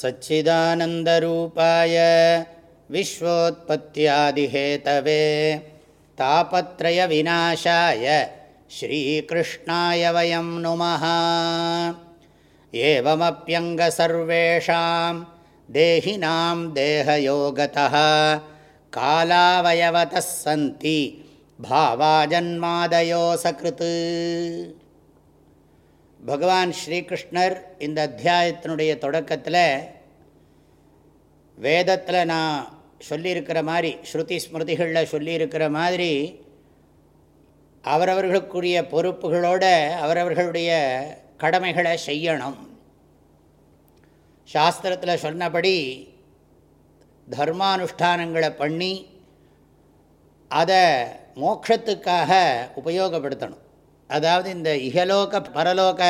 सच्चिदानन्दरूपाय विश्वोत्पत्त्यादिहेतवे तापत्रयविनाशाय श्रीकृष्णाय वयं नुमः एवमप्यङ्गसर्वेषां देहिनां देहयोगतः कालावयवतः सन्ति भावाजन्मादयो सकृत् பகவான் ஸ்ரீகிருஷ்ணர் இந்த அத்தியாயத்தினுடைய தொடக்கத்தில் வேதத்தில் நான் சொல்லியிருக்கிற மாதிரி ஸ்ருதி ஸ்மிருதிகளில் சொல்லியிருக்கிற மாதிரி அவரவர்களுக்குரிய பொறுப்புகளோட அவரவர்களுடைய கடமைகளை செய்யணும். சாஸ்திரத்தில் சொன்னபடி தர்மானுஷ்டானங்களை பண்ணி அதை மோட்சத்துக்காக உபயோகப்படுத்தணும். அதாவது இந்த இகலோக பரலோக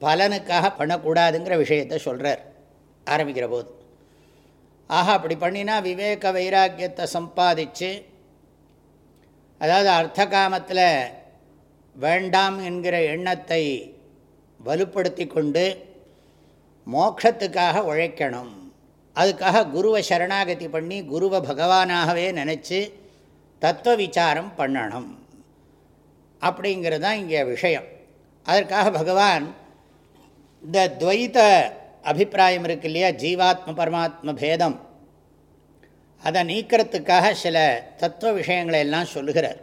பலனுக்காக பண்ணக்கூடாதுங்கிற விஷயத்தை சொல்கிறார் ஆரம்பிக்கிற போது. ஆஹா அப்படி பண்ணினா விவேக வைராக்கியத்தை சம்பாதிச்சு அதாவது அர்த்த காமத்தில் வேண்டாம் என்கிற எண்ணத்தை வலுப்படுத்தி கொண்டு மோட்சத்துக்காக உழைக்கணும். அதுக்காக குருவை சரணாகதி பண்ணி குருவை பகவானாகவே நினச்சி தத்துவ விசாரம் பண்ணணும். அப்படிங்கிறது தான் இங்கே விஷயம். அதற்காக பகவான் இந்த துவைத்த அபிப்பிராயம் இருக்கு இல்லையா? ஜீவாத்ம பரமாத்ம பேதம். அதை நீக்கிறதுக்காக சில தத்துவ விஷயங்களை எல்லாம் சொல்லுகிறார்.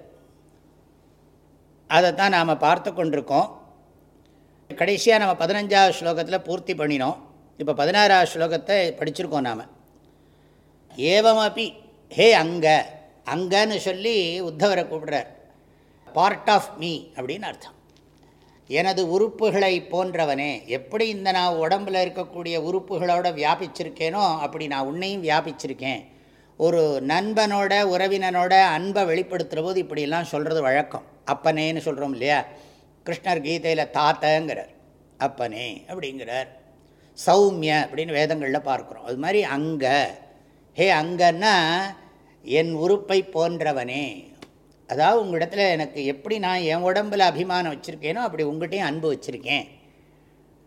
அதை தான் நாம் பார்த்து கொண்டிருக்கோம். கடைசியாக நம்ம பதினஞ்சாவது ஸ்லோகத்தில் பூர்த்தி பண்ணினோம். இப்போ பதினாறாவது ஸ்லோகத்தை படிச்சிருக்கோம் நாம். ஏவமப்பி ஹே அங்க அங்கன்னு சொல்லி உத்தவரை கூப்பிடுறார். பார்ட் ஆஃப் மீ அப்படின்னு அர்த்தம். எனது உறுப்புகளை போன்றவனே எப்படி இந்த நான் உடம்பில் இருக்கக்கூடிய உறுப்புகளோட வியாபிச்சிருக்கேனோ அப்படி நான் உன்னையும் வியாபிச்சிருக்கேன். ஒரு நண்பனோட உறவினனோட அன்பை வெளிப்படுத்துகிற போது இப்படிலாம் சொல்கிறது வழக்கம். அப்பனேன்னு சொல்கிறோம் இல்லையா? கிருஷ்ணர் கீதையில் தாத்தங்கிறார். அப்பனே அப்படிங்கிறார். சௌமிய அப்படின்னு வேதங்களில் பார்க்குறோம். அது மாதிரி அங்க. ஹே அங்கன்னா என் உறுப்பை போன்றவனே அதாவது உங்களிடத்தில் எனக்கு எப்படி நான் என் உடம்பில் அபிமானம் வச்சுருக்கேனோ அப்படி உங்கள்கிட்டையும் அன்பு வச்சுருக்கேன்.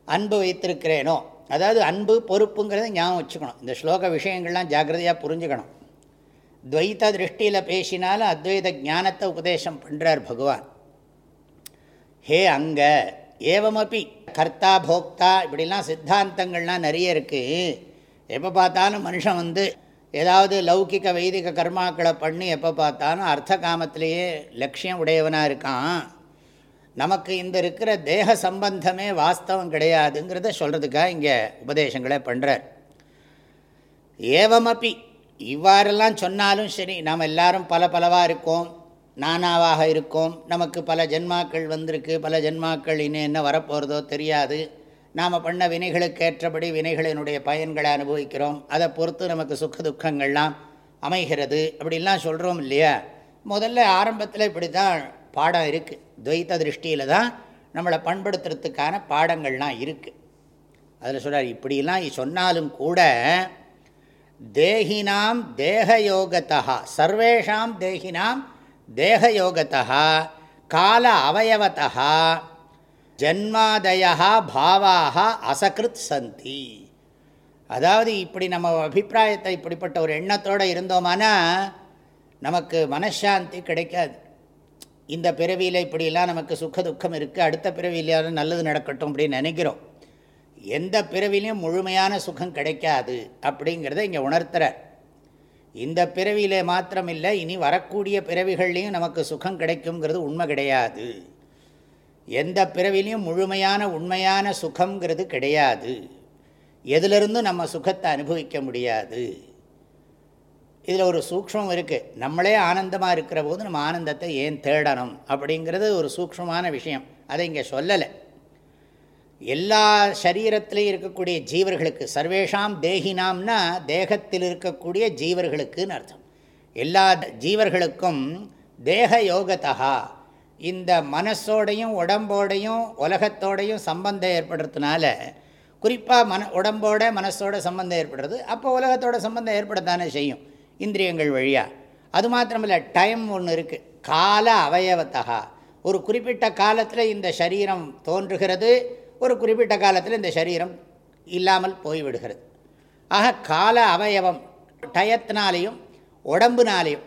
அன்பு வைத்திருக்கிறேனோ. அதாவது அன்பு பொறுப்புங்கிறத ஞாபகம் வச்சுக்கணும். இந்த ஸ்லோக விஷயங்கள்லாம் ஜாக்கிரதையாக புரிஞ்சுக்கணும். துவைத்த திருஷ்டியில் பேசினாலும் அத்வைத ஞானத்தை உபதேசம் பண்ணுறார் பகவான். ஹே அங்க ஏவமப்பி கர்த்தா போக்தா இப்படிலாம் சித்தாந்தங்கள்லாம் நிறைய இருக்குது எப்போ பார்த்தாலும் மனுஷன் வந்து ஏதாவது லௌகிக வைதிக கர்மாக்களை பண்ணி எப்போ பார்த்தாலும் அர்த்த காமத்திலேயே லட்சியம் உடையவனாக இருக்கான். நமக்கு இந்த இருக்கிற தேக சம்பந்தமே வாஸ்தவம் கிடையாதுங்கிறத சொல்கிறதுக்காக இங்கே உபதேசங்களை பண்ணுறார் ஏவமப்பி இவ்வாறெல்லாம் சொன்னாலும் சரி நாம் எல்லாரும் பல பலவாக இருக்கோம் நானாவாக இருக்கோம் நமக்கு பல ஜென்மாக்கள் வந்திருக்கு பல ஜென்மாக்கள் இன்னும் என்ன வரப்போகிறதோ தெரியாது. நாம் பண்ண வினைகளுக்கு ஏற்றபடி வினைகளினுடைய பயன்களை அனுபவிக்கிறோம். அதை பொறுத்து நமக்கு சுக்க துக்கங்கள்லாம் அமைகிறது. அப்படிலாம் சொல்கிறோம் இல்லையா? முதல்ல ஆரம்பத்தில் இப்படி தான் பாடம் இருக்குது துவைத்த திருஷ்டியில் தான் நம்மளை பண்படுத்துறதுக்கான பாடங்கள்லாம் இருக்குது அதில் சொல்கிறார் இப்படிலாம் சொன்னாலும் கூட தேகினாம் தேகயோகத்தா சர்வேஷாம் தேகினாம் தேகயோகத்தா கால அவயவத்தா ஜன்மாதயா பாவாக அசகிருத் சந்தி. அதாவது இப்படி நம்ம அபிப்பிராயத்தை இப்படிப்பட்ட ஒரு எண்ணத்தோடு இருந்தோமானா நமக்கு மனசாந்தி கிடைக்காது. இந்த பிறவியில் இப்படிலாம் நமக்கு சுக துக்கம் இருக்குது அடுத்த பிறவியிலாவது நல்லது நடக்கட்டும் அப்படின்னு நினைக்கிறோம். எந்த பிறவிலையும் முழுமையான சுகம் கிடைக்காது அப்படிங்கிறத இங்கே உணர்த்துறார். இந்த பிறவியில் மாத்திரமில்லை இனி வரக்கூடிய பிறவிகள்லேயும் நமக்கு சுகம் கிடைக்குங்கிறது உண்மை கிடையாது. எந்த பிறவிலையும் முழுமையான உண்மையான சுகங்கிறது கிடையாது. எதிலிருந்தும் நம்ம சுகத்தை அனுபவிக்க முடியாது. இதில் ஒரு சூக்ஷம் இருக்குது நம்மளே ஆனந்தமாக இருக்கிற போது நம்ம ஆனந்தத்தை ஏன் தேடணும் அப்படிங்கிறது ஒரு சூக்ஷமான விஷயம். அதை இங்கே சொல்லலை. எல்லா சரீரத்திலையும் இருக்கக்கூடிய ஜீவர்களுக்கு சர்வேஷாம் தேகினாம்னா தேகத்தில் இருக்கக்கூடிய ஜீவர்களுக்குன்னு அர்த்தம். எல்லா ஜீவர்களுக்கும் தேக யோகத்தகா இந்த மனசோடையும் உடம்போடையும் உலகத்தோடையும் சம்பந்தம் ஏற்படுறதுனால குறிப்பாக மன உடம்போட மனசோட சம்பந்தம் ஏற்படுறது அப்போ உலகத்தோட சம்பந்தம் ஏற்படத்தானே செய்யும் இந்திரியங்கள் வழியாக அது மாத்திரமில்லை டைம் ஒன்று இருக்குது கால அவயவத்தகா. ஒரு குறிப்பிட்ட காலத்தில் இந்த சரீரம் தோன்றுகிறது ஒரு குறிப்பிட்ட காலத்தில் இந்த சரீரம் இல்லாமல் போய்விடுகிறது. ஆக கால அவயவம் டயத்தினாலேயும் உடம்புனாலேயும்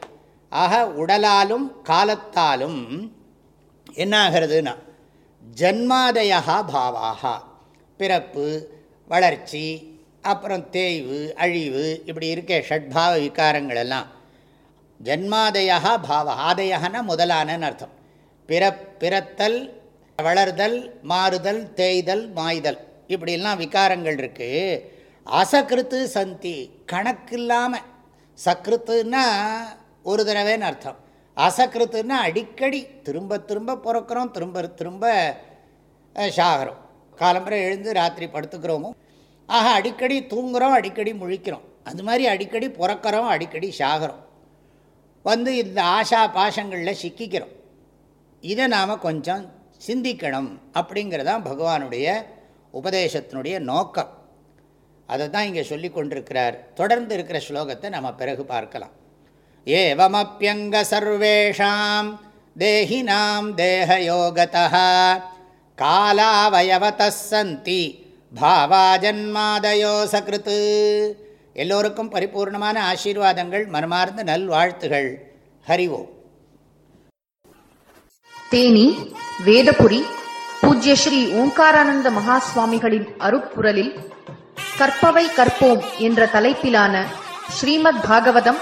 ஆக உடலாலும் காலத்தாலும் என்ன ஆகிறதுனா ஜன்மாதயா பாவாக பிறப்பு வளர்ச்சி அப்புறம் தேய்வு அழிவு இப்படி இருக்க ஷட்பாவ விகாரங்கள் எல்லாம். ஜன்மாதயா பாவ ஆதயகனா முதலானன்னு அர்த்தம். பிற பிறத்தல் வளர்தல் மாறுதல் தேய்தல் மாய்தல். இப்படிலாம் விகாரங்கள் இருக்குது அசகிருத்து சந்தி. கணக்கில்லாமல் சக்ருத்துன்னா ஒரு தடவைன்னு அர்த்தம். அசக்கிருத்துன்னா அடிக்கடி திரும்ப திரும்ப பிறக்கிறோம் திரும்ப திரும்ப சாகிறோம். காலம்பரை எழுந்து ராத்திரி படுத்துக்கிறோமோ ஆக அடிக்கடி தூங்குகிறோம் அடிக்கடி முழிக்கிறோம். அது மாதிரி அடிக்கடி பிறக்கிறோம் அடிக்கடி சாகிறோம். வந்து இந்த ஆஷா பாஷங்களில் சிக்கிக்கிறோம். இதை நாம் கொஞ்சம் சிந்திக்கணும் அப்படிங்கிறதான் பகவானுடைய உபதேசத்தினுடைய நோக்கம். அதை தான் இங்கே சொல்லி கொண்டிருக்கிறார். தொடர்ந்து இருக்கிற ஸ்லோகத்தை நம்ம பிறகு பார்க்கலாம். एवमप्यङ्गसर्वेषां देहिनां தேஹினாம் தேகயோகதா காலாவயவத சந்தி பாவா ஜன்மாதயோ சகிருத்து எல்லோருக்கும் பரிபூர்ணமான ஆசீர்வாதங்கள் மனமார்ந்த நல்வாழ்த்துகள். ஹரிவோம் தேனி வேதபுரி பூஜ்ய ஸ்ரீ ஓங்காரானந்த மகா சுவாமிகளின் அருப்புரலில் கற்பவை கற்போம் என்ற தலைப்பிலான ஸ்ரீமத் பாகவதம்